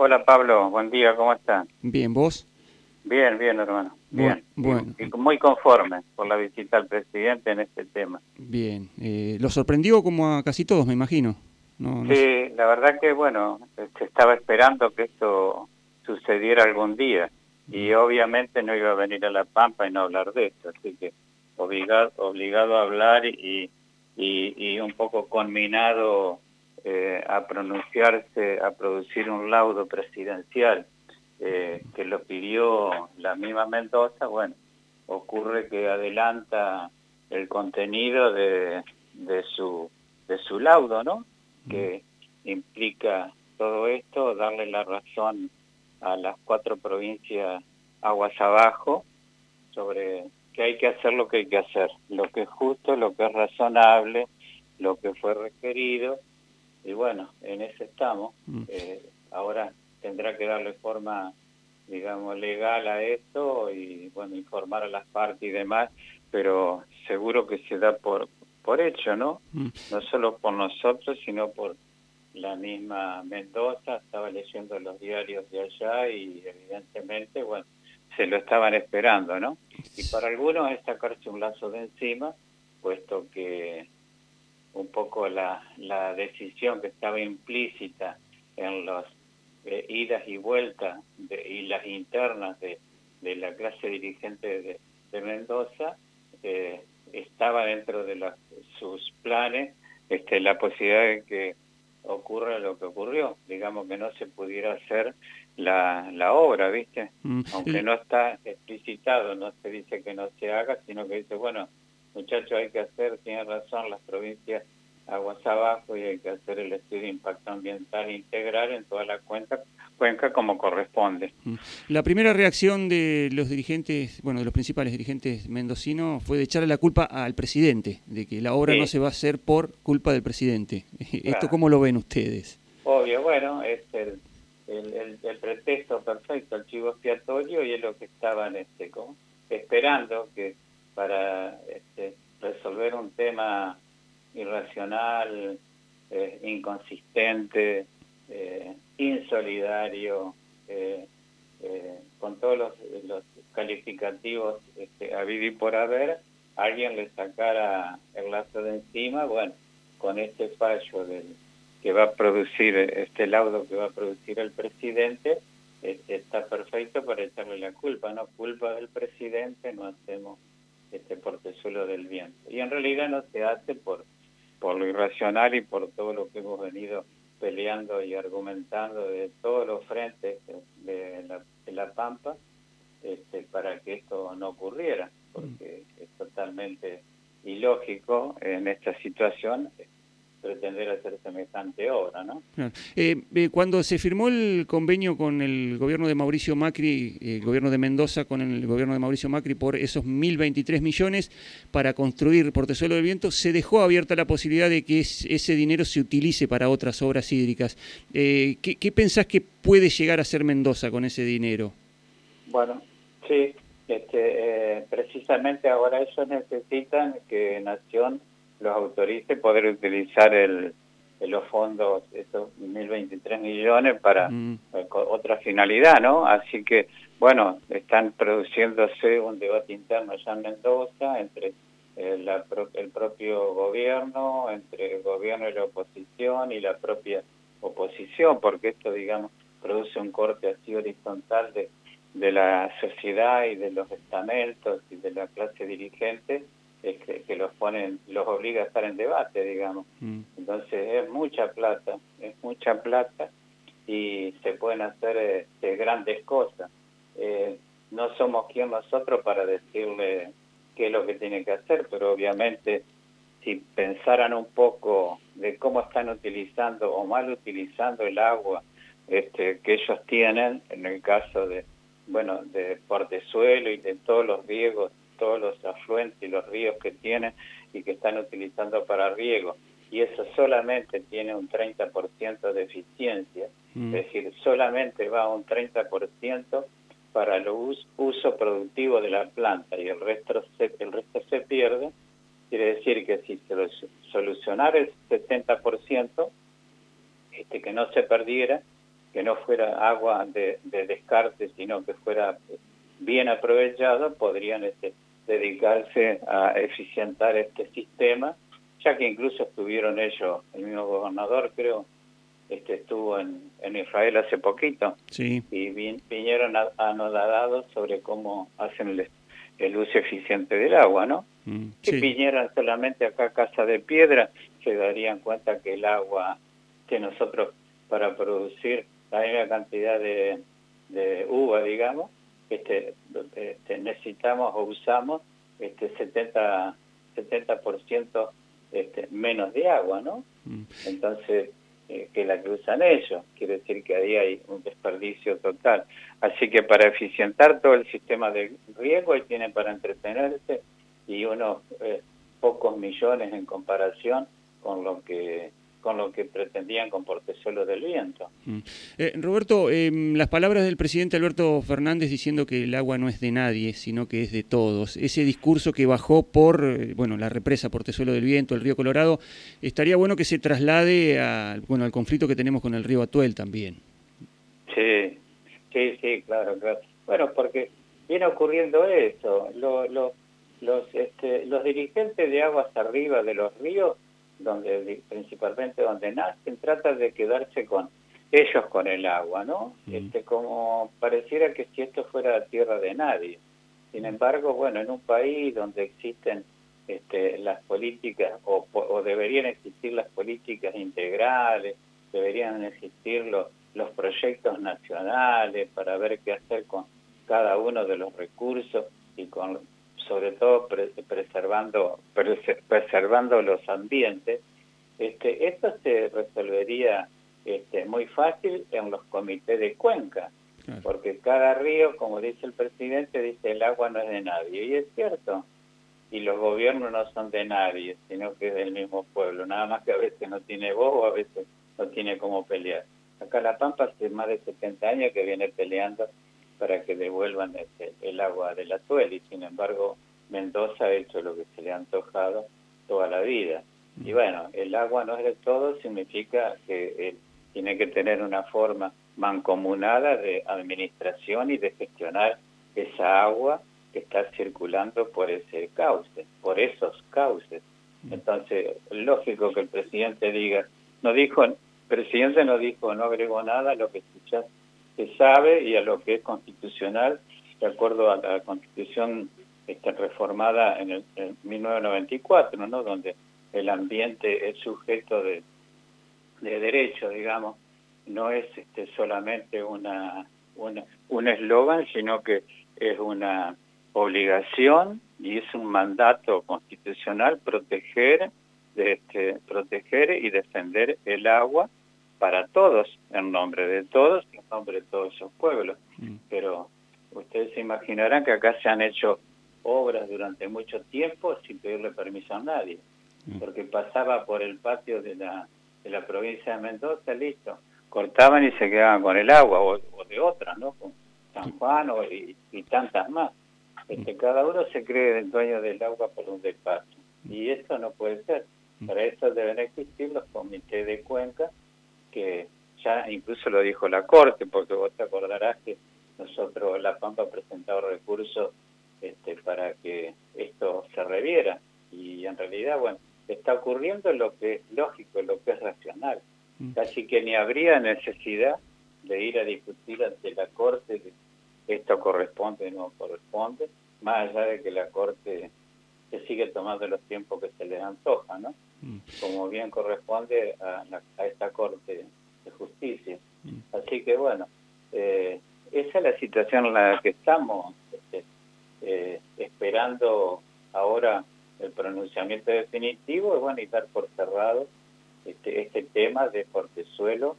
Hola Pablo, buen día, ¿cómo estás? Bien, ¿vos? Bien, bien hermano, bien. Bueno. Y, muy conforme por la visita al presidente en este tema. Bien, eh, ¿lo sorprendió como a casi todos, me imagino? sí, la verdad que bueno, se este, estaba esperando que esto sucediera algún día y obviamente no iba a venir a La Pampa y no hablar de esto, así que obligado, obligado a hablar y, y, un poco conminado eh, a pronunciarse, a producir un laudo presidencial eh, que lo pidió la misma Mendoza, bueno, ocurre que adelanta el contenido de, de, su, de su laudo, ¿no? Que implica todo esto, darle la razón a las cuatro provincias aguas abajo sobre que hay que hacer lo que hay que hacer, lo que es justo, lo que es razonable, lo que fue requerido, y bueno, en ese estamos. Mm. Eh, ahora tendrá que darle forma, digamos, legal a esto y, bueno, informar a las partes y demás, pero seguro que se da por, por hecho, ¿no? Mm. No solo por nosotros, sino por la misma Mendoza, estaba leyendo los diarios de allá y evidentemente, bueno, se lo estaban esperando, ¿no? Y para algunos es sacarse un lazo de encima, puesto que un poco la, la decisión que estaba implícita en las eh, idas y vueltas de, y las internas de, de la clase dirigente de, de Mendoza eh, estaba dentro de sus planes este, la posibilidad de que ocurra lo que ocurrió, digamos que no se pudiera hacer la, la obra, ¿viste? Mm. Aunque no está explicitado, no se dice que no se haga, sino que dice, bueno, muchachos, hay que hacer, tiene razón, las provincias aguas abajo y hay que hacer el estudio de impacto ambiental integral en toda la cuenca, cuenca como corresponde. Mm. La primera reacción de los dirigentes, bueno, de los principales dirigentes mendocinos fue de echarle la culpa al presidente, de que la obra no se va a hacer por culpa del presidente. ¿Esto cómo lo ven ustedes? Obvio, bueno, es el, el, el, pretexto perfecto, el chivo expiatorio y es lo que estaban este, esperando que para este, resolver un tema irracional, eh, inconsistente, eh, insolidario, eh, con todos los, calificativos este, a vivir por haber, alguien le sacara el lazo de encima, bueno, con este fallo del que va a producir, este laudo que va a producir el presidente, este, está perfecto para echarle la culpa, no culpa del presidente, no hacemos este portezuelo del viento. Y en realidad no se hace por por lo irracional y por todo lo que hemos venido peleando y argumentando de todos los frentes de la, de la Pampa este, para que esto no ocurriera, porque es totalmente ilógico en esta situación pretender hacer semejante obra, ¿no? Eh, eh, cuando se firmó el convenio con el gobierno de Mauricio Macri, el gobierno de Mendoza con el gobierno de Mauricio Macri por esos 1.023 millones para construir Portezuelo del Viento, se dejó abierta la posibilidad de que ese dinero se utilice para otras obras hídricas. Eh, ¿qué, ¿Qué pensás que puede llegar a ser Mendoza con ese dinero? Bueno, sí, este, precisamente ahora ellos necesitan que Nación los autorice poder utilizar el, los fondos, esos 1.023 millones para mm. eh, otra finalidad, ¿no? Así que, bueno, están produciéndose un debate interno ya en Mendoza entre eh, el propio gobierno, entre el gobierno y la oposición y la propia oposición, porque esto, digamos, produce un corte así horizontal de, de la sociedad y de los estamentos y de la clase dirigente que, que, los ponen, los obliga a estar en debate, digamos. Mm. Entonces es mucha plata, es mucha plata y se pueden hacer este, grandes cosas. Eh, no somos quien nosotros para decirle qué es lo que tiene que hacer, pero obviamente si pensaran un poco de cómo están utilizando o mal utilizando el agua este, que ellos tienen, en el caso de, bueno, de portezuelo y de todos los riegos todos los afluentes y los ríos que tienen y que están utilizando para riego. Y eso solamente tiene un 30% de eficiencia, mm. es decir, solamente va un 30% para el uso productivo de la planta y el resto se, el resto se pierde. Quiere decir que si se solucionara el 70%, este, que no se perdiera, que no fuera agua de, descarte, sino que fuera bien aprovechado, podrían este, dedicarse a eficientar este sistema, ya que incluso estuvieron ellos, el mismo gobernador creo, este, estuvo en, en Israel hace poquito sí. y vinieron anodadados sobre cómo hacen el, el, uso eficiente del agua, ¿no? Mm, si vinieran solamente acá a Casa de Piedra, se darían cuenta que el agua que nosotros para producir la misma cantidad de, de uva, digamos, este, este, necesitamos o usamos este 70 70% este, menos de agua, ¿no? Mm. Entonces, eh, que la que usan ellos, quiere decir que ahí hay un desperdicio total. Así que para eficientar todo el sistema de riego, ahí tienen para entretenerse y unos eh, pocos millones en comparación con lo que con lo que pretendían con Portezuelo del Viento. Mm. Eh, Roberto, em, las palabras del presidente Alberto Fernández diciendo que el agua no es de nadie, sino que es de todos. Ese discurso que bajó por eh, bueno la represa Portezuelo del Viento, el río Colorado, estaría bueno que se traslade a, bueno, al conflicto que tenemos con el río Atuel también. Sí, sí, sí, claro, claro. Bueno, porque viene ocurriendo eso. los, este, los dirigentes de aguas arriba de los ríos donde principalmente donde nacen, trata de quedarse con ellos con el agua, ¿no? Este, como pareciera que si esto fuera tierra de nadie. Sin embargo, bueno, en un país donde existen este, las políticas, o, o, deberían existir las políticas integrales, deberían existir los, los proyectos nacionales para ver qué hacer con cada uno de los recursos y con sobre todo preservando preservando los ambientes este esto se resolvería este muy fácil en los comités de cuenca porque cada río como dice el presidente dice el agua no es de nadie y es cierto y los gobiernos no son de nadie sino que es del mismo pueblo nada más que a veces no tiene voz o a veces no tiene cómo pelear. Acá la Pampa hace más de 70 años que viene peleando para que devuelvan este, el agua de la tuel y sin embargo Mendoza ha hecho lo que se le ha antojado toda la vida. Y bueno, el agua no es de todo, significa que tiene que tener una forma mancomunada de administración y de gestionar esa agua que está circulando por ese cauce, por esos cauces. Entonces, lógico que el presidente diga, no dijo, el presidente no dijo, no agregó nada a lo que ya se sabe y a lo que es constitucional, de acuerdo a la constitución está reformada en, el, 1994, ¿no? donde el ambiente es sujeto de, de derecho, digamos, no es este, solamente una, una un eslogan, sino que es una obligación y es un mandato constitucional proteger este, proteger y defender el agua para todos, en nombre de todos y en nombre de todos esos pueblos. Mm. Pero ustedes se imaginarán que acá se han hecho obras durante mucho tiempo sin pedirle permiso a nadie, mm. porque pasaba por el patio de la, de la provincia de Mendoza, listo, cortaban y se quedaban con el agua, o, de otras, ¿no? Con San Juan y, tantas más. Este, cada uno se cree el dueño del agua por un despacho, y esto no puede ser. Mm. Para eso deben existir los comités de cuenca, que ya incluso lo dijo la Corte, porque vos te acordarás que nosotros, La Pampa, ha presentado recursos este, para que esto se reviera. Y en realidad, bueno, está ocurriendo lo que es lógico, lo que es racional. Mm. Así que ni habría necesidad de ir a discutir ante la Corte que esto corresponde o no corresponde, más allá de que la Corte se sigue tomando los tiempos que se le antoja, ¿no? Mm. Como bien corresponde a, a, esta Corte de Justicia. Mm. Así que bueno, eh, esa es la situación en la que estamos. Este, eh, esperando ahora el pronunciamiento definitivo y bueno, y dar por cerrado este, este tema de portezuelo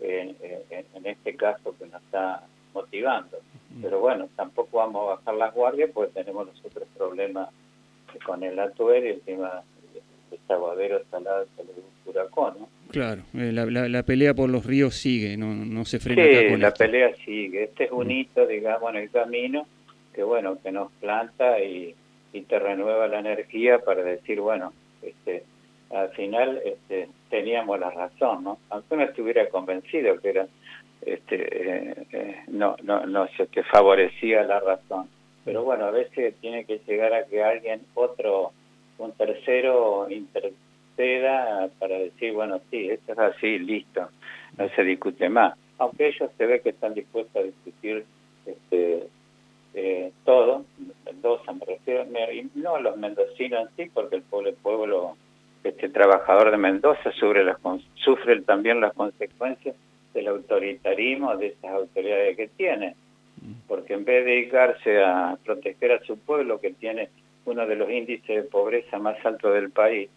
en, en, este caso que nos está motivando. Pero bueno, tampoco vamos a bajar las guardias porque tenemos los otros problemas con el atuer y el tema de Aguadero, Salada, Huracán, ¿no? Claro, eh, la, la, pelea por los ríos sigue, no, no se frena. Sí, la pelea sigue. Este es un hito, digamos, en el camino que bueno, que nos planta y, te renueva la energía para decir, bueno, este, al final este, teníamos la razón, ¿no? Aunque no estuviera convencido que era este, eh, no, no, no se te favorecía la razón. Pero bueno, a veces tiene que llegar a que alguien, otro, un tercero, interceda para decir, bueno, sí, esto es así, listo, no se discute más. Aunque ellos se ve que están dispuestos a discutir este, eh, todo, Mendoza me refiero, no los mendocinos en sí, porque el el pueblo este trabajador de Mendoza sufre, las, sufre también las consecuencias del autoritarismo de esas autoridades que tiene, porque en vez de dedicarse a proteger a su pueblo, que tiene uno de los índices de pobreza más altos del país,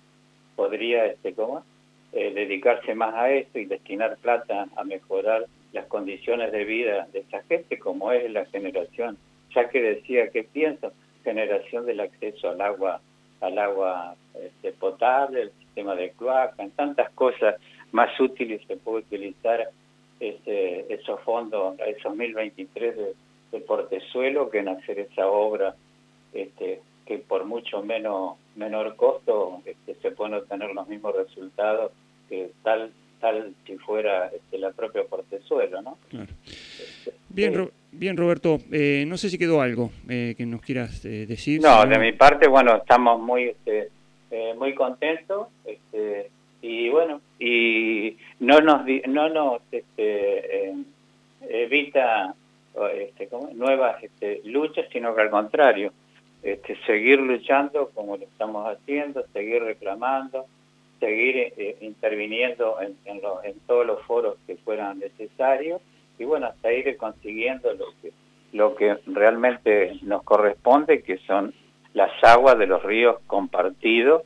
podría este cómo eh, dedicarse más a esto y destinar plata a mejorar las condiciones de vida de esa gente, como es la generación, ya que decía que pienso, generación del acceso al agua al agua este, potable, el sistema de cloaca, en tantas cosas más útiles se puede utilizar ese, esos fondos, esos 1023 de, de portezuelo que en hacer esa obra este, que por mucho menos menor costo este, se pueden obtener los mismos resultados que tal tal si fuera este, la propia portezuelo, ¿no? Este, bien, bien Roberto, eh, no sé si quedó algo eh, que nos quieras eh, decir. No, de mi parte, bueno, estamos muy este, muy contentos este, y bueno, y no nos no nos este, evita este, nuevas este, luchas, sino que al contrario, este, seguir luchando como lo estamos haciendo, seguir reclamando, seguir eh, interviniendo en, todos los foros que fueran necesarios y bueno, hasta ir consiguiendo lo que, lo que realmente nos corresponde, que son las aguas de los ríos compartidos,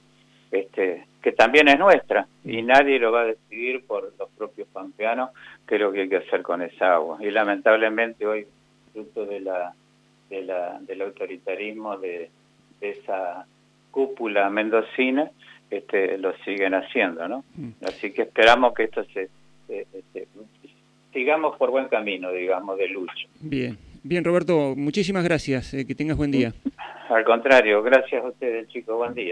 este, que también es nuestra y nadie lo va a decidir por los propios pampeanos qué es lo que hay que hacer con esa agua. Y lamentablemente hoy, fruto de la, de la, del autoritarismo de, de esa cúpula mendocina, este, lo siguen haciendo, ¿no? Mm. Así que esperamos que esto se, este, sigamos por buen camino, digamos, de lucha. Bien, bien Roberto, muchísimas gracias, eh, que tengas buen día. Al contrario, gracias a ustedes chicos, buen día.